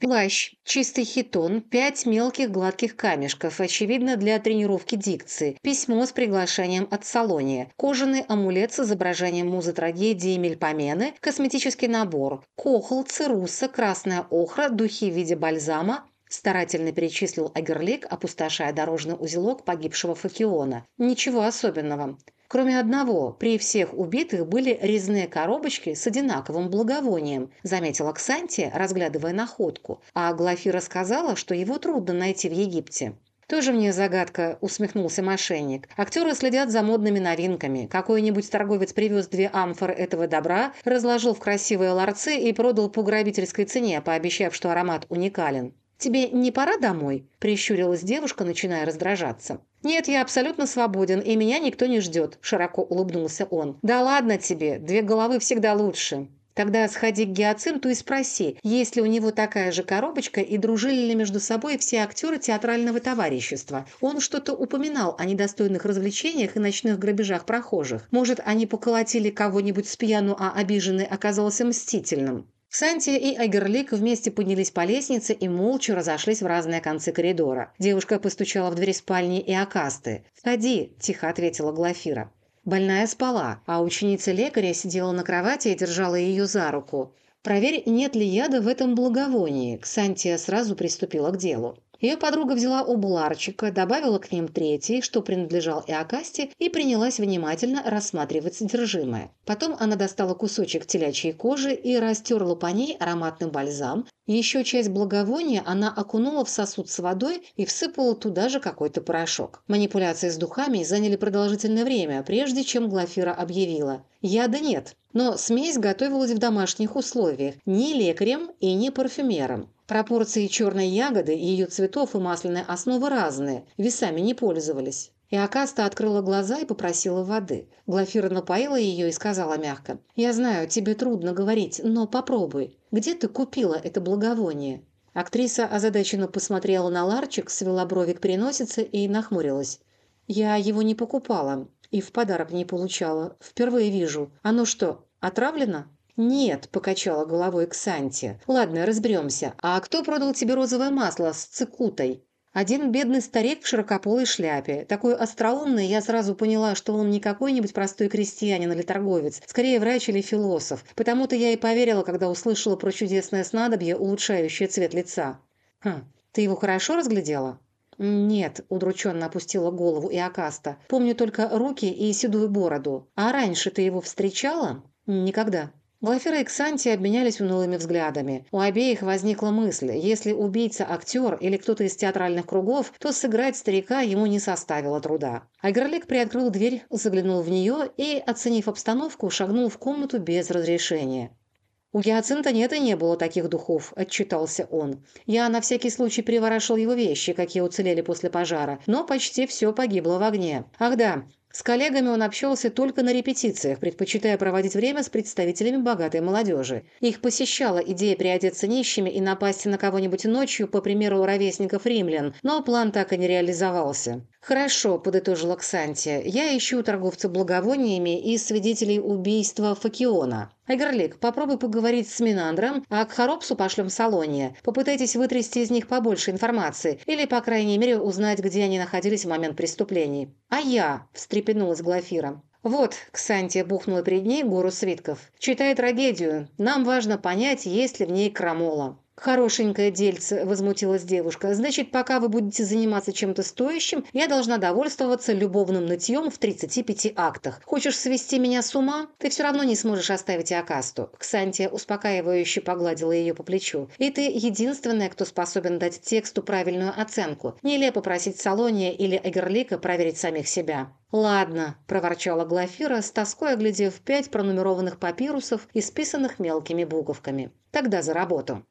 Плащ, чистый хитон, пять мелких гладких камешков, очевидно, для тренировки дикции, письмо с приглашением от Салония, кожаный амулет с изображением музы трагедии Мельпомены, косметический набор, кохол, цируса, красная охра, духи в виде бальзама, Старательно перечислил Агерлик, опустошая дорожный узелок погибшего Факиона. Ничего особенного. Кроме одного, при всех убитых были резные коробочки с одинаковым благовонием, заметила Ксантия, разглядывая находку, а Глафира сказала, что его трудно найти в Египте. «Тоже мне загадка», – усмехнулся мошенник. «Актеры следят за модными новинками. Какой-нибудь торговец привез две амфоры этого добра, разложил в красивые ларцы и продал по грабительской цене, пообещав, что аромат уникален. «Тебе не пора домой?» – прищурилась девушка, начиная раздражаться. «Нет, я абсолютно свободен, и меня никто не ждет», – широко улыбнулся он. «Да ладно тебе, две головы всегда лучше». Тогда сходи к Гиацинту и спроси, есть ли у него такая же коробочка и дружили ли между собой все актеры театрального товарищества. Он что-то упоминал о недостойных развлечениях и ночных грабежах прохожих. Может, они поколотили кого-нибудь с пьяну, а обиженный оказался мстительным. Санти и Айгерлик вместе поднялись по лестнице и молча разошлись в разные концы коридора. Девушка постучала в дверь спальни и Акасты. «Входи», – тихо ответила Глафира. Больная спала, а ученица лекаря сидела на кровати и держала ее за руку. «Проверь, нет ли яда в этом благовонии», – Ксантия сразу приступила к делу. Ее подруга взяла оба ларчика, добавила к ним третий, что принадлежал Иокасте, и принялась внимательно рассматривать содержимое. Потом она достала кусочек телячьей кожи и растерла по ней ароматный бальзам. Еще часть благовония она окунула в сосуд с водой и всыпала туда же какой-то порошок. Манипуляции с духами заняли продолжительное время, прежде чем Глафира объявила. Яда нет, но смесь готовилась в домашних условиях, ни лекарем и ни парфюмером. Пропорции черной ягоды, ее цветов и масляной основы разные, весами не пользовались. И Акаста открыла глаза и попросила воды. Глафира напоила ее и сказала мягко, «Я знаю, тебе трудно говорить, но попробуй. Где ты купила это благовоние?» Актриса озадаченно посмотрела на ларчик, свела брови к переносице и нахмурилась. «Я его не покупала и в подарок не получала. Впервые вижу. Оно что, отравлено?» «Нет», – покачала головой Ксанти. «Ладно, разберемся. А кто продал тебе розовое масло с цикутой?» Один бедный старик в широкополой шляпе. Такой остроумный, я сразу поняла, что он не какой-нибудь простой крестьянин или торговец, скорее врач или философ. Потому-то я и поверила, когда услышала про чудесное снадобье, улучшающее цвет лица. «Хм, ты его хорошо разглядела?» «Нет», – удрученно опустила голову и Акаста. «Помню только руки и седую бороду. А раньше ты его встречала?» «Никогда». Глафира и Ксанти обменялись унылыми взглядами. У обеих возникла мысль, если убийца актер или кто-то из театральных кругов, то сыграть старика ему не составило труда. Айгерлик приоткрыл дверь, заглянул в нее и, оценив обстановку, шагнул в комнату без разрешения. «У Гиацинта нет и не было таких духов», – отчитался он. «Я на всякий случай приворошил его вещи, какие уцелели после пожара, но почти все погибло в огне. Ах да, с коллегами он общался только на репетициях, предпочитая проводить время с представителями богатой молодежи. Их посещала идея приодеться нищими и напасть на кого-нибудь ночью, по примеру ровесников римлян, но план так и не реализовался. «Хорошо», – подытожила Ксантия, – «я ищу торговца благовониями и свидетелей убийства Факиона. Айгерлик, попробуй поговорить с Минандром, а к Харопсу пошлем Салония. Попытайтесь вытрясти из них побольше информации или, по крайней мере, узнать, где они находились в момент преступлений». «А я?» – встрепенулась Глафира. «Вот», – Ксантия бухнула перед ней гору свитков. «Читай трагедию. Нам важно понять, есть ли в ней крамола». «Хорошенькое дельце», – возмутилась девушка. «Значит, пока вы будете заниматься чем-то стоящим, я должна довольствоваться любовным нытьем в 35 актах. Хочешь свести меня с ума? Ты все равно не сможешь оставить Акасту». Ксантия успокаивающе погладила ее по плечу. «И ты единственная, кто способен дать тексту правильную оценку. Нелепо просить Салония или Эгерлика проверить самих себя». «Ладно», – проворчала Глафира, с тоской оглядев пять пронумерованных папирусов, исписанных мелкими буковками. «Тогда за работу».